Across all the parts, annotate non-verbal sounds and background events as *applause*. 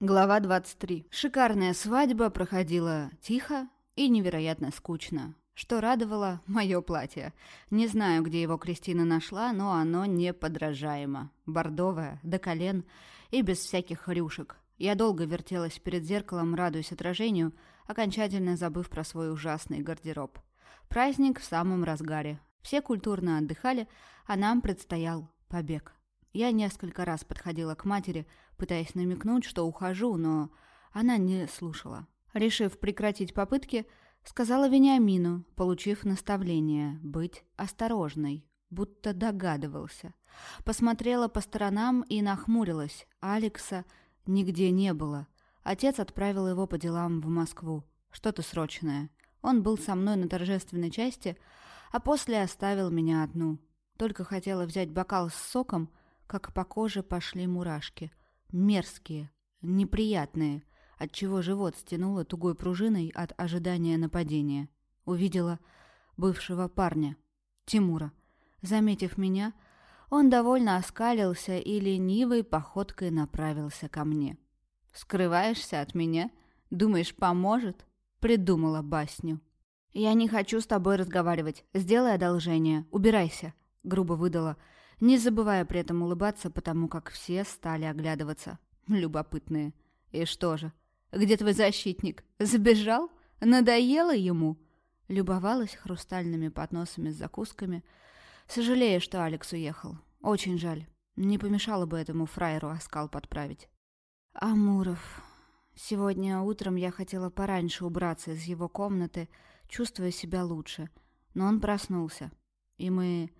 Глава 23. Шикарная свадьба проходила тихо и невероятно скучно. Что радовало *laughs* – мое платье. Не знаю, где его Кристина нашла, но оно неподражаемо. Бордовое, до колен и без всяких рюшек. Я долго вертелась перед зеркалом, радуясь отражению, окончательно забыв про свой ужасный гардероб. Праздник в самом разгаре. Все культурно отдыхали, а нам предстоял побег. Я несколько раз подходила к матери, пытаясь намекнуть, что ухожу, но она не слушала. Решив прекратить попытки, сказала Вениамину, получив наставление быть осторожной, будто догадывался. Посмотрела по сторонам и нахмурилась. Алекса нигде не было. Отец отправил его по делам в Москву. Что-то срочное. Он был со мной на торжественной части, а после оставил меня одну. Только хотела взять бокал с соком, как по коже пошли мурашки — мерзкие, неприятные, отчего живот стянуло тугой пружиной от ожидания нападения. Увидела бывшего парня, Тимура. Заметив меня, он довольно оскалился и ленивой походкой направился ко мне. «Скрываешься от меня? Думаешь, поможет?» Придумала басню. «Я не хочу с тобой разговаривать. Сделай одолжение. Убирайся», — грубо выдала, — не забывая при этом улыбаться, потому как все стали оглядываться. Любопытные. И что же? Где твой защитник? Забежал? Надоело ему? Любовалась хрустальными подносами с закусками. Сожалею, что Алекс уехал. Очень жаль. Не помешало бы этому фраеру оскал подправить. Амуров. Сегодня утром я хотела пораньше убраться из его комнаты, чувствуя себя лучше. Но он проснулся. И мы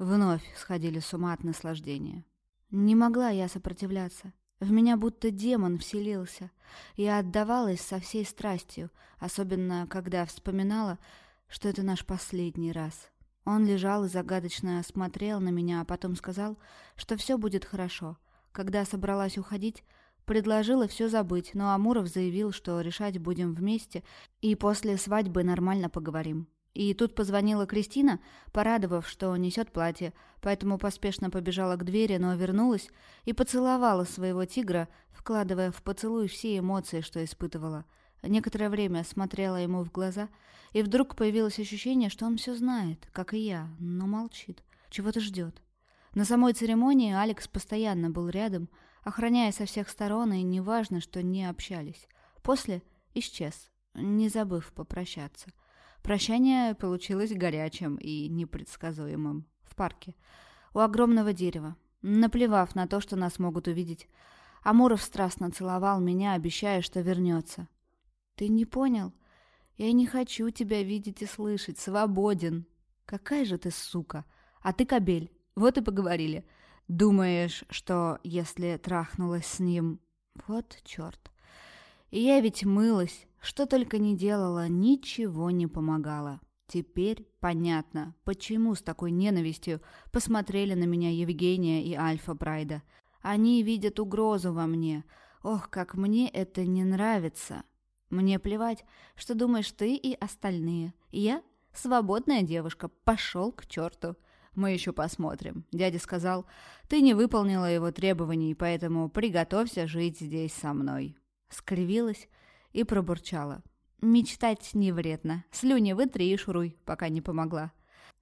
Вновь сходили с ума от наслаждения. Не могла я сопротивляться. В меня будто демон вселился. Я отдавалась со всей страстью, особенно когда вспоминала, что это наш последний раз. Он лежал и загадочно смотрел на меня, а потом сказал, что все будет хорошо. Когда собралась уходить, предложила все забыть, но Амуров заявил, что решать будем вместе и после свадьбы нормально поговорим. И тут позвонила Кристина, порадовав, что несет платье, поэтому поспешно побежала к двери, но вернулась и поцеловала своего тигра, вкладывая в поцелуй все эмоции, что испытывала. Некоторое время смотрела ему в глаза, и вдруг появилось ощущение, что он все знает, как и я, но молчит, чего-то ждет. На самой церемонии Алекс постоянно был рядом, охраняя со всех сторон, и неважно, что не общались. После исчез, не забыв попрощаться. Прощание получилось горячим и непредсказуемым. В парке. У огромного дерева. Наплевав на то, что нас могут увидеть. Амуров страстно целовал меня, обещая, что вернется. «Ты не понял? Я не хочу тебя видеть и слышать. Свободен. Какая же ты сука! А ты кобель. Вот и поговорили. Думаешь, что если трахнулась с ним... Вот черт. И я ведь мылась, что только не делала, ничего не помогало. Теперь понятно, почему с такой ненавистью посмотрели на меня Евгения и Альфа Прайда. Они видят угрозу во мне. Ох, как мне это не нравится. Мне плевать, что думаешь ты и остальные. Я свободная девушка, пошел к черту. Мы еще посмотрим. Дядя сказал, ты не выполнила его требований, поэтому приготовься жить здесь со мной. Скривилась, и пробурчала. «Мечтать не вредно. Слюни вытри и шуруй, пока не помогла».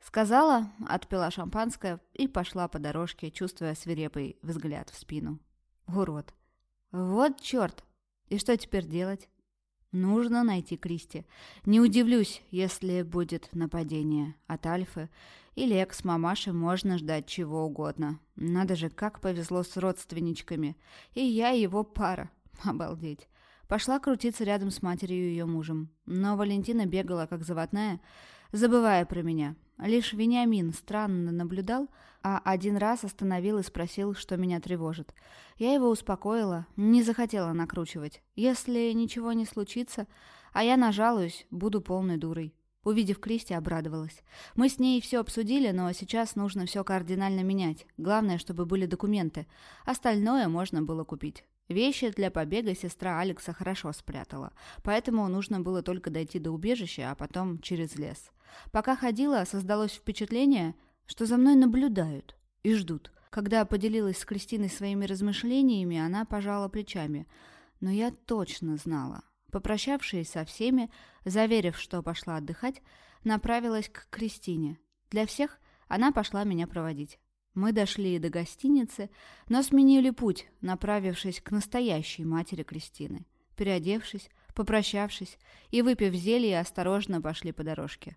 Сказала, отпила шампанское и пошла по дорожке, чувствуя свирепый взгляд в спину. Урод. Вот черт! И что теперь делать? Нужно найти Кристи. Не удивлюсь, если будет нападение от Альфы или экс-мамаши можно ждать чего угодно. Надо же, как повезло с родственничками. И я его пара. Обалдеть. Пошла крутиться рядом с матерью и ее мужем. Но Валентина бегала, как заводная, забывая про меня. Лишь Вениамин странно наблюдал, а один раз остановил и спросил, что меня тревожит. Я его успокоила, не захотела накручивать. Если ничего не случится, а я нажалуюсь, буду полной дурой. Увидев Кристи, обрадовалась. Мы с ней все обсудили, но сейчас нужно все кардинально менять. Главное, чтобы были документы. Остальное можно было купить. Вещи для побега сестра Алекса хорошо спрятала, поэтому нужно было только дойти до убежища, а потом через лес. Пока ходила, создалось впечатление, что за мной наблюдают и ждут. Когда поделилась с Кристиной своими размышлениями, она пожала плечами. Но я точно знала. Попрощавшись со всеми, заверив, что пошла отдыхать, направилась к Кристине. Для всех она пошла меня проводить. Мы дошли до гостиницы, но сменили путь, направившись к настоящей матери Кристины. Переодевшись, попрощавшись и выпив зелье, осторожно пошли по дорожке.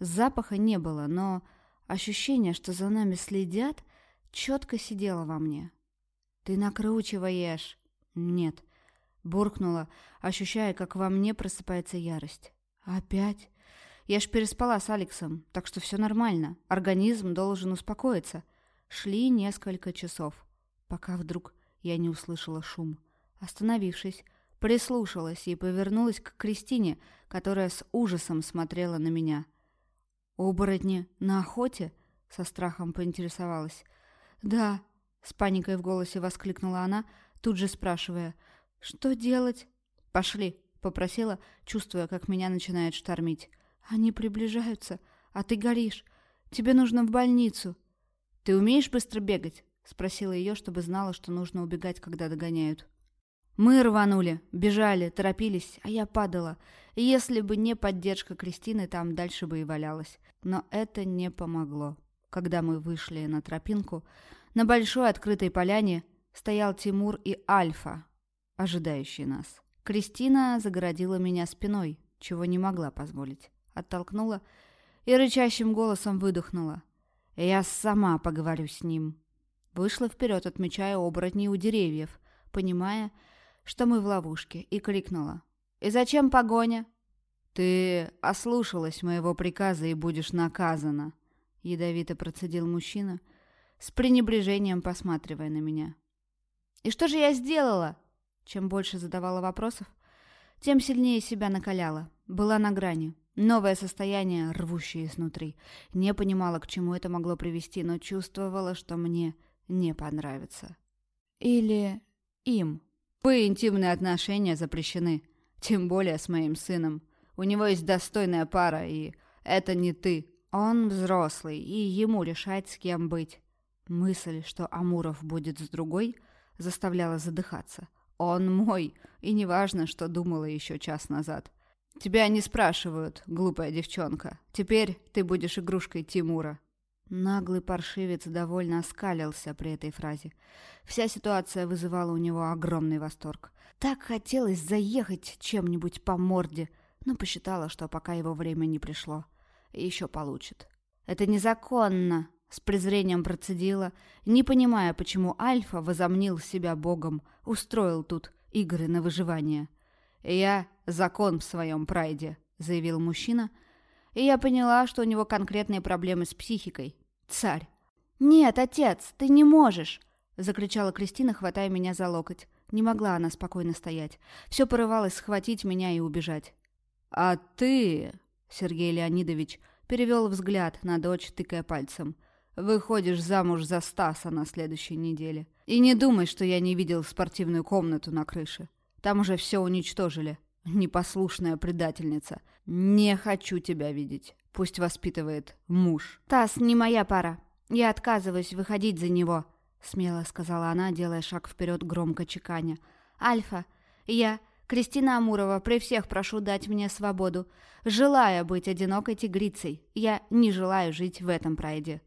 Запаха не было, но ощущение, что за нами следят, четко сидело во мне. «Ты накручиваешь!» «Нет», — буркнула, ощущая, как во мне просыпается ярость. «Опять?» «Я ж переспала с Алексом, так что все нормально. Организм должен успокоиться». Шли несколько часов, пока вдруг я не услышала шум. Остановившись, прислушалась и повернулась к Кристине, которая с ужасом смотрела на меня. «Оборотни на охоте?» — со страхом поинтересовалась. «Да», — с паникой в голосе воскликнула она, тут же спрашивая, «Что делать?» «Пошли», — попросила, чувствуя, как меня начинает штормить. «Они приближаются, а ты горишь. Тебе нужно в больницу». «Ты умеешь быстро бегать?» — спросила ее, чтобы знала, что нужно убегать, когда догоняют. Мы рванули, бежали, торопились, а я падала. Если бы не поддержка Кристины, там дальше бы и валялась. Но это не помогло. Когда мы вышли на тропинку, на большой открытой поляне стоял Тимур и Альфа, ожидающие нас. Кристина загородила меня спиной, чего не могла позволить. Оттолкнула и рычащим голосом выдохнула. «Я сама поговорю с ним». Вышла вперед, отмечая оборотней у деревьев, понимая, что мы в ловушке, и крикнула. «И зачем погоня?» «Ты ослушалась моего приказа и будешь наказана», — ядовито процедил мужчина, с пренебрежением посматривая на меня. «И что же я сделала?» Чем больше задавала вопросов, тем сильнее себя накаляла. Была на грани. Новое состояние, рвущее изнутри. Не понимала, к чему это могло привести, но чувствовала, что мне не понравится. Или им. Вы интимные отношения запрещены. Тем более с моим сыном. У него есть достойная пара, и это не ты. Он взрослый, и ему решать, с кем быть. Мысль, что Амуров будет с другой, заставляла задыхаться. Он мой, и неважно, что думала еще час назад. Тебя не спрашивают, глупая девчонка. Теперь ты будешь игрушкой Тимура. Наглый паршивец довольно оскалился при этой фразе. Вся ситуация вызывала у него огромный восторг. Так хотелось заехать чем-нибудь по морде, но посчитала, что пока его время не пришло. Еще получит. «Это незаконно!» — с презрением процедила, не понимая, почему Альфа возомнил себя богом, устроил тут игры на выживание. «Я закон в своем прайде», — заявил мужчина — и я поняла, что у него конкретные проблемы с психикой. Царь. «Нет, отец, ты не можешь!» — закричала Кристина, хватая меня за локоть. Не могла она спокойно стоять. Все порывалось схватить меня и убежать. «А ты...» — Сергей Леонидович перевел взгляд на дочь, тыкая пальцем. «Выходишь замуж за Стаса на следующей неделе. И не думай, что я не видел спортивную комнату на крыше. Там уже все уничтожили. Непослушная предательница. Не хочу тебя видеть. Пусть воспитывает муж. Тасс не моя пара. Я отказываюсь выходить за него, смело сказала она, делая шаг вперед, громко чеканя. Альфа, я, Кристина Амурова, при всех прошу дать мне свободу. Желая быть одинокой тигрицей, я не желаю жить в этом прайде.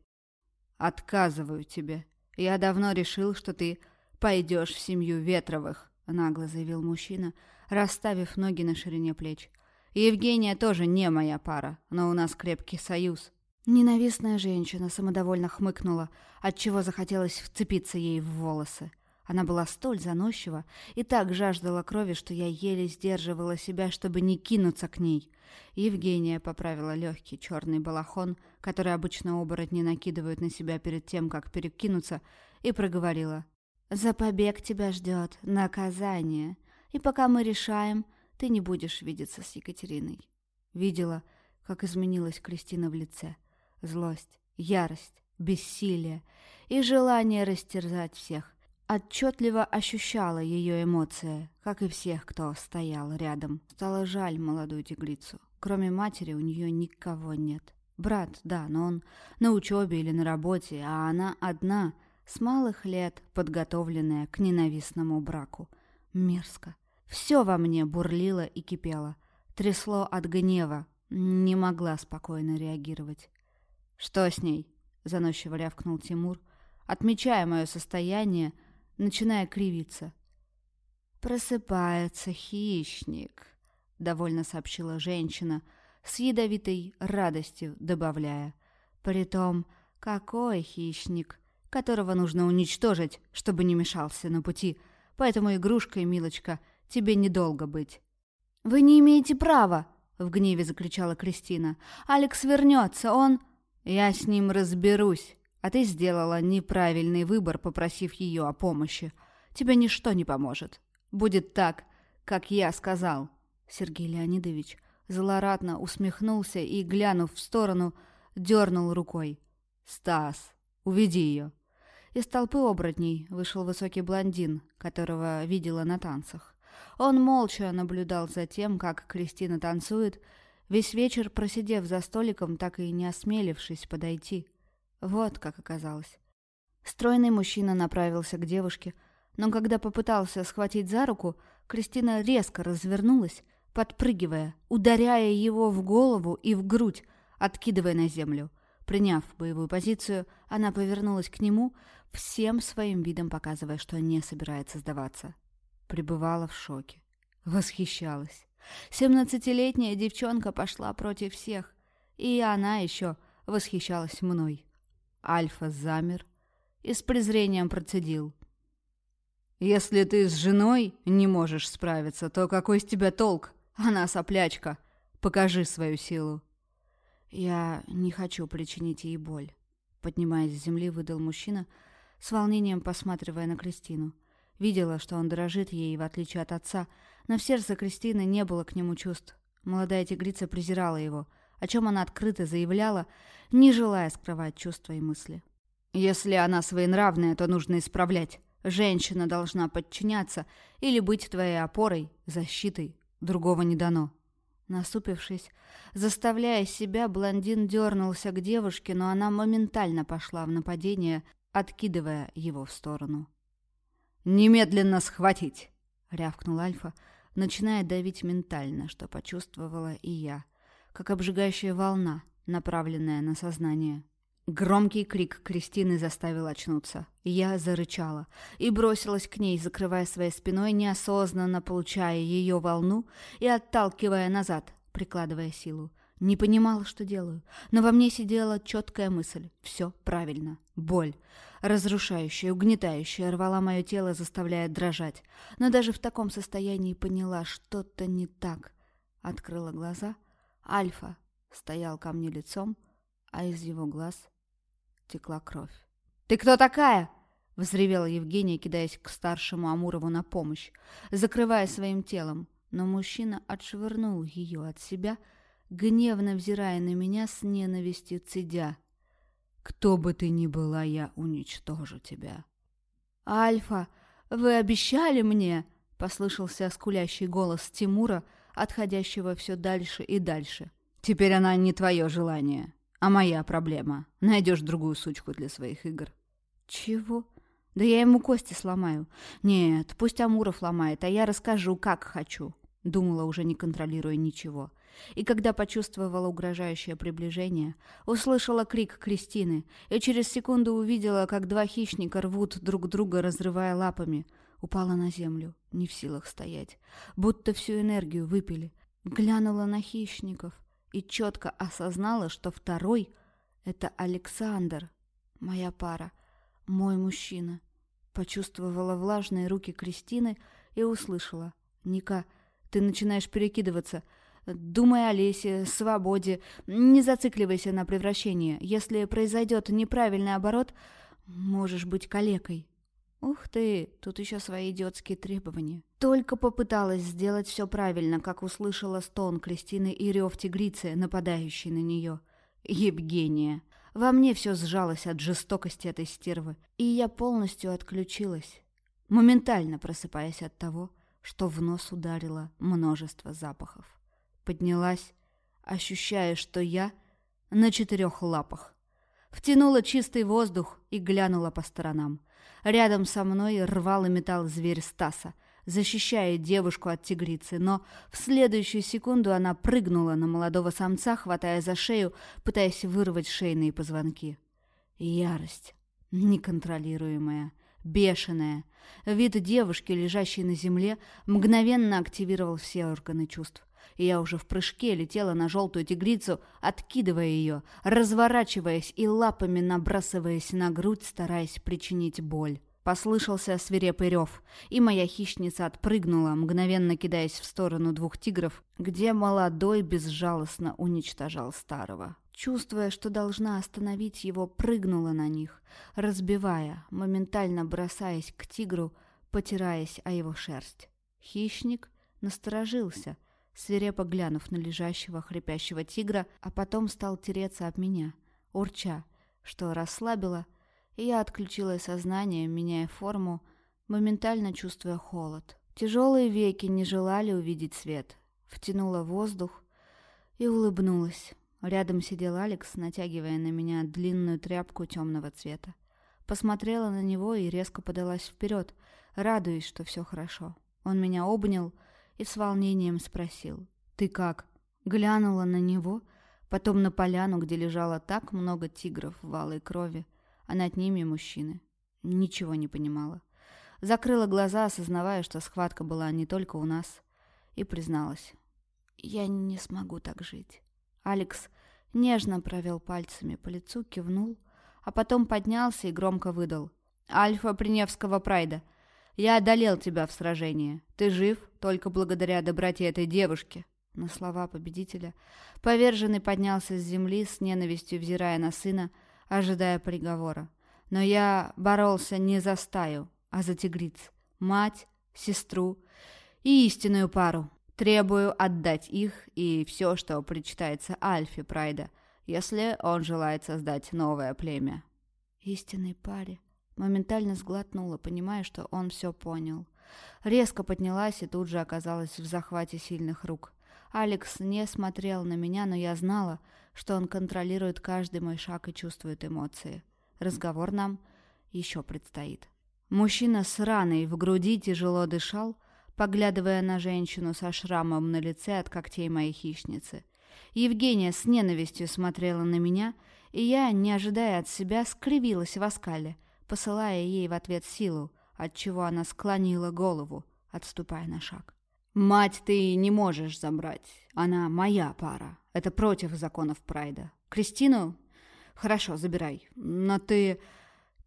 Отказываю тебе. Я давно решил, что ты пойдешь в семью Ветровых, нагло заявил мужчина, расставив ноги на ширине плеч. Евгения тоже не моя пара, но у нас крепкий союз. Ненавистная женщина самодовольно хмыкнула, отчего захотелось вцепиться ей в волосы. Она была столь заносчива и так жаждала крови, что я еле сдерживала себя, чтобы не кинуться к ней. Евгения поправила легкий черный балахон, который обычно оборотни накидывают на себя перед тем, как перекинуться, и проговорила. «За побег тебя ждет наказание. И пока мы решаем, ты не будешь видеться с Екатериной. Видела, как изменилась Кристина в лице. Злость, ярость, бессилие и желание растерзать всех. Отчетливо ощущала ее эмоции, как и всех, кто стоял рядом. Стало жаль молодую тигрицу. Кроме матери у нее никого нет. Брат, да, но он на учебе или на работе, а она одна, с малых лет подготовленная к ненавистному браку. Мерзко. Все во мне бурлило и кипело. Трясло от гнева. Не могла спокойно реагировать. «Что с ней?» — заносчиво рявкнул Тимур, отмечая мое состояние, начиная кривиться. «Просыпается хищник», — довольно сообщила женщина, с ядовитой радостью добавляя. «Притом, какой хищник, которого нужно уничтожить, чтобы не мешался на пути, поэтому игрушкой, милочка, тебе недолго быть». «Вы не имеете права!» — в гневе закричала Кристина. «Алекс вернется, он...» «Я с ним разберусь, а ты сделала неправильный выбор, попросив ее о помощи. Тебе ничто не поможет. Будет так, как я сказал». Сергей Леонидович злорадно усмехнулся и, глянув в сторону, дернул рукой. «Стас, уведи ее». Из толпы оборотней вышел высокий блондин, которого видела на танцах. Он молча наблюдал за тем, как Кристина танцует, весь вечер просидев за столиком, так и не осмелившись подойти. Вот как оказалось. Стройный мужчина направился к девушке, но когда попытался схватить за руку, Кристина резко развернулась, подпрыгивая, ударяя его в голову и в грудь, откидывая на землю. Приняв боевую позицию, она повернулась к нему, всем своим видом показывая, что не собирается сдаваться пребывала в шоке. Восхищалась. Семнадцатилетняя девчонка пошла против всех, и она еще восхищалась мной. Альфа замер и с презрением процедил. «Если ты с женой не можешь справиться, то какой с тебя толк? Она соплячка. Покажи свою силу». «Я не хочу причинить ей боль», — поднимаясь с земли, выдал мужчина, с волнением посматривая на Кристину. Видела, что он дорожит ей, в отличие от отца, но в сердце Кристины не было к нему чувств. Молодая тигрица презирала его, о чем она открыто заявляла, не желая скрывать чувства и мысли. «Если она своенравная, то нужно исправлять. Женщина должна подчиняться или быть твоей опорой, защитой. Другого не дано». Насупившись, заставляя себя, блондин дернулся к девушке, но она моментально пошла в нападение, откидывая его в сторону. «Немедленно схватить!» — рявкнул Альфа, начиная давить ментально, что почувствовала и я, как обжигающая волна, направленная на сознание. Громкий крик Кристины заставил очнуться. Я зарычала и бросилась к ней, закрывая своей спиной, неосознанно получая ее волну и отталкивая назад, прикладывая силу. Не понимала, что делаю, но во мне сидела четкая мысль. Все правильно. Боль, разрушающая, угнетающая, рвала мое тело, заставляя дрожать. Но даже в таком состоянии поняла, что-то не так. Открыла глаза. Альфа стоял ко мне лицом, а из его глаз текла кровь. «Ты кто такая?» — взревела Евгения, кидаясь к старшему Амурову на помощь, закрывая своим телом. Но мужчина отшвырнул ее от себя — гневно взирая на меня с ненавистью цедя. «Кто бы ты ни была, я уничтожу тебя». «Альфа, вы обещали мне?» — послышался скулящий голос Тимура, отходящего все дальше и дальше. «Теперь она не твое желание, а моя проблема. Найдешь другую сучку для своих игр». «Чего?» «Да я ему кости сломаю». «Нет, пусть Амуров ломает, а я расскажу, как хочу». Думала, уже не контролируя ничего и когда почувствовала угрожающее приближение, услышала крик Кристины и через секунду увидела, как два хищника рвут друг друга, разрывая лапами. Упала на землю, не в силах стоять, будто всю энергию выпили. Глянула на хищников и четко осознала, что второй — это Александр, моя пара, мой мужчина. Почувствовала влажные руки Кристины и услышала. «Ника, ты начинаешь перекидываться. Думай о лесе, свободе, не зацикливайся на превращении. Если произойдет неправильный оборот, можешь быть калекой. Ух ты, тут еще свои идиотские требования. Только попыталась сделать все правильно, как услышала стон Кристины и рев тигрицы, нападающей на нее. Евгения. Во мне все сжалось от жестокости этой стервы, и я полностью отключилась, моментально просыпаясь от того, что в нос ударило множество запахов поднялась, ощущая, что я на четырех лапах. Втянула чистый воздух и глянула по сторонам. Рядом со мной рвал и метал зверь Стаса, защищая девушку от тигрицы, но в следующую секунду она прыгнула на молодого самца, хватая за шею, пытаясь вырвать шейные позвонки. Ярость, неконтролируемая, бешеная. Вид девушки, лежащей на земле, мгновенно активировал все органы чувств и я уже в прыжке летела на желтую тигрицу, откидывая ее, разворачиваясь и лапами набрасываясь на грудь, стараясь причинить боль. Послышался свирепый рев, и моя хищница отпрыгнула, мгновенно кидаясь в сторону двух тигров, где молодой безжалостно уничтожал старого. Чувствуя, что должна остановить его, прыгнула на них, разбивая, моментально бросаясь к тигру, потираясь о его шерсть. Хищник насторожился, свирепо глянув на лежащего хрипящего тигра, а потом стал тереться об меня, урча, что расслабило, и я отключила сознание, меняя форму, моментально чувствуя холод. Тяжелые веки не желали увидеть свет. Втянула воздух и улыбнулась. Рядом сидел Алекс, натягивая на меня длинную тряпку темного цвета. Посмотрела на него и резко подалась вперед, радуясь, что все хорошо. Он меня обнял, и с волнением спросил «Ты как?» Глянула на него, потом на поляну, где лежало так много тигров в алой крови, а над ними мужчины. Ничего не понимала. Закрыла глаза, осознавая, что схватка была не только у нас, и призналась. «Я не смогу так жить». Алекс нежно провел пальцами по лицу, кивнул, а потом поднялся и громко выдал. «Альфа Приневского Прайда, я одолел тебя в сражении. Ты жив только благодаря доброте этой девушки». На слова победителя поверженный поднялся с земли с ненавистью, взирая на сына, ожидая приговора. Но я боролся не за стаю, а за тигриц, мать, сестру и истинную пару. Требую отдать их и все, что причитается Альфе Прайда, если он желает создать новое племя. Истинной паре Моментально сглотнула, понимая, что он все понял. Резко поднялась и тут же оказалась в захвате сильных рук. Алекс не смотрел на меня, но я знала, что он контролирует каждый мой шаг и чувствует эмоции. Разговор нам еще предстоит. Мужчина с раной в груди тяжело дышал, поглядывая на женщину со шрамом на лице от когтей моей хищницы. Евгения с ненавистью смотрела на меня, и я, не ожидая от себя, скривилась в оскале – посылая ей в ответ силу, отчего она склонила голову, отступая на шаг. «Мать ты не можешь забрать. Она моя пара. Это против законов Прайда. Кристину? Хорошо, забирай. Но ты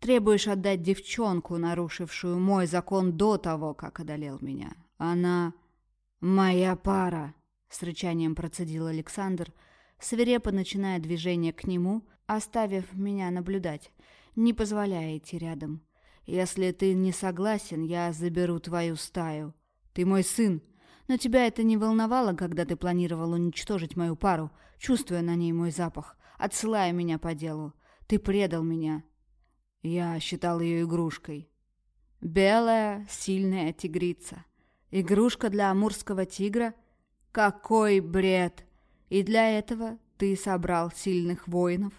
требуешь отдать девчонку, нарушившую мой закон до того, как одолел меня. Она моя пара», — с рычанием процедил Александр, свирепо начиная движение к нему, оставив меня наблюдать не позволяя идти рядом. Если ты не согласен, я заберу твою стаю. Ты мой сын, но тебя это не волновало, когда ты планировал уничтожить мою пару, чувствуя на ней мой запах, отсылая меня по делу. Ты предал меня. Я считал ее игрушкой. Белая, сильная тигрица. Игрушка для амурского тигра? Какой бред! И для этого ты собрал сильных воинов,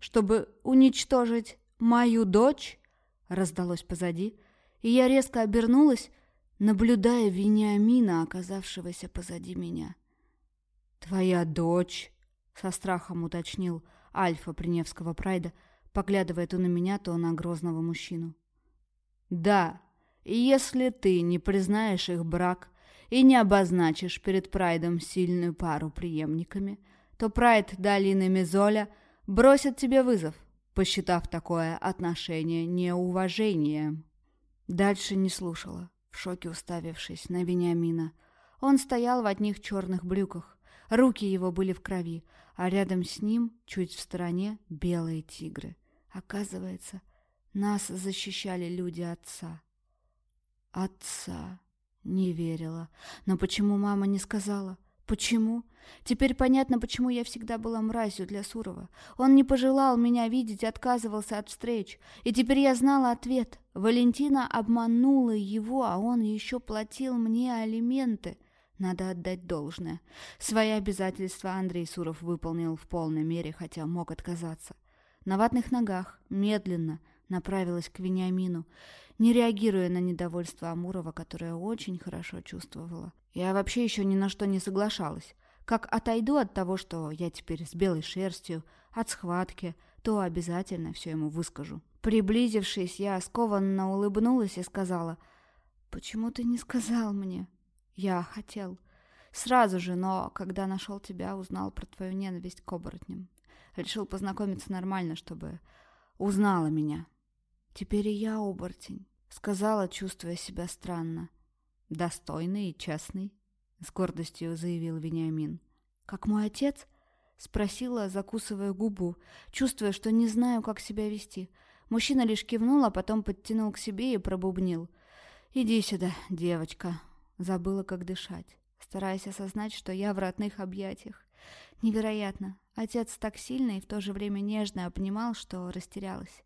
чтобы уничтожить «Мою дочь?» — раздалось позади, и я резко обернулась, наблюдая Вениамина, оказавшегося позади меня. «Твоя дочь?» — со страхом уточнил Альфа Приневского Прайда, поглядывая то на меня, то на грозного мужчину. «Да, и если ты не признаешь их брак и не обозначишь перед Прайдом сильную пару преемниками, то Прайд долины Мезоля бросит тебе вызов» посчитав такое отношение неуважением. Дальше не слушала, в шоке уставившись на Вениамина. Он стоял в одних черных брюках, руки его были в крови, а рядом с ним, чуть в стороне, белые тигры. Оказывается, нас защищали люди отца. Отца. Не верила. Но почему мама не сказала? Почему? Теперь понятно, почему я всегда была мразью для Сурова. Он не пожелал меня видеть, отказывался от встреч. И теперь я знала ответ. Валентина обманула его, а он еще платил мне алименты. Надо отдать должное. Свои обязательства Андрей Суров выполнил в полной мере, хотя мог отказаться. На ватных ногах, медленно, Направилась к Вениамину, не реагируя на недовольство Амурова, которое очень хорошо чувствовала. Я вообще еще ни на что не соглашалась. Как отойду от того, что я теперь с белой шерстью, от схватки, то обязательно все ему выскажу. Приблизившись, я скованно улыбнулась и сказала, «Почему ты не сказал мне?» «Я хотел. Сразу же, но когда нашел тебя, узнал про твою ненависть к оборотням. Решил познакомиться нормально, чтобы узнала меня. Теперь и я оборотень», — сказала, чувствуя себя странно. «Достойный и честный», — с гордостью заявил Вениамин. «Как мой отец?» — спросила, закусывая губу, чувствуя, что не знаю, как себя вести. Мужчина лишь кивнул, а потом подтянул к себе и пробубнил. «Иди сюда, девочка». Забыла, как дышать, стараясь осознать, что я в родных объятиях. Невероятно. Отец так сильно и в то же время нежно обнимал, что растерялась.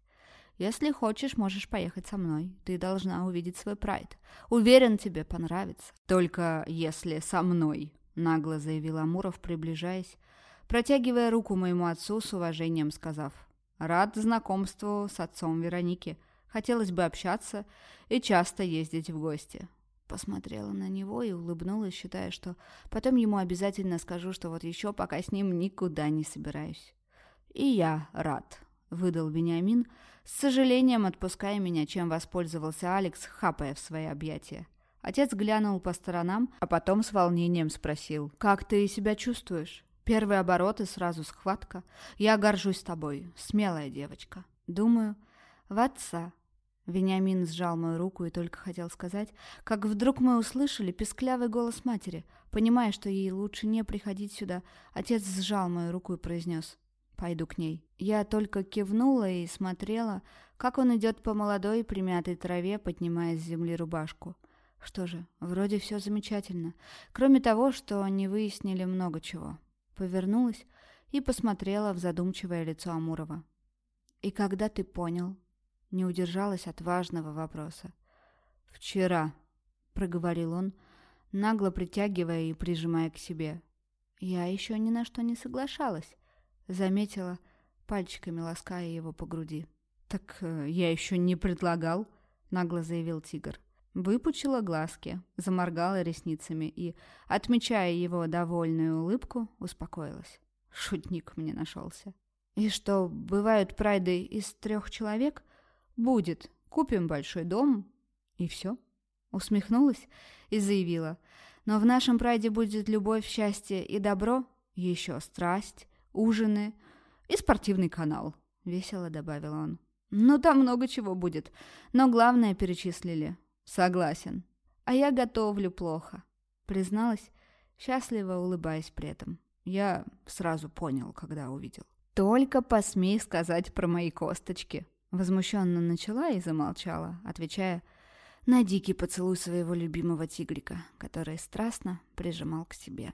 Если хочешь, можешь поехать со мной. Ты должна увидеть свой прайд. Уверен, тебе понравится. Только если со мной, нагло заявил Амуров, приближаясь, протягивая руку моему отцу с уважением, сказав, «Рад знакомству с отцом Вероники. Хотелось бы общаться и часто ездить в гости». Посмотрела на него и улыбнулась, считая, что потом ему обязательно скажу, что вот еще пока с ним никуда не собираюсь. «И я рад», — выдал Вениамин, с сожалением отпуская меня, чем воспользовался Алекс, хапая в свои объятия. Отец глянул по сторонам, а потом с волнением спросил, «Как ты себя чувствуешь?» Первый оборот и сразу схватка. «Я горжусь тобой, смелая девочка». Думаю, в отца. Вениамин сжал мою руку и только хотел сказать, как вдруг мы услышали песклявый голос матери. Понимая, что ей лучше не приходить сюда, отец сжал мою руку и произнес «Пойду к ней». Я только кивнула и смотрела, как он идет по молодой примятой траве, поднимая с земли рубашку. Что же, вроде все замечательно, кроме того, что они выяснили много чего. Повернулась и посмотрела в задумчивое лицо Амурова. «И когда ты понял?» Не удержалась от важного вопроса. «Вчера», — проговорил он, нагло притягивая и прижимая к себе. Я еще ни на что не соглашалась. Заметила, пальчиками лаская его по груди. «Так э, я еще не предлагал», — нагло заявил тигр. Выпучила глазки, заморгала ресницами и, отмечая его довольную улыбку, успокоилась. Шутник мне нашелся. «И что, бывают прайды из трех человек?» «Будет. Купим большой дом, и все». Усмехнулась и заявила. «Но в нашем прайде будет любовь, счастье и добро, еще страсть, ужины и спортивный канал», — весело добавил он. «Ну, там много чего будет, но главное перечислили. Согласен. А я готовлю плохо», — призналась, счастливо улыбаясь при этом. Я сразу понял, когда увидел. «Только посмей сказать про мои косточки», Возмущенно начала и замолчала, отвечая на дикий поцелуй своего любимого тигрика, который страстно прижимал к себе.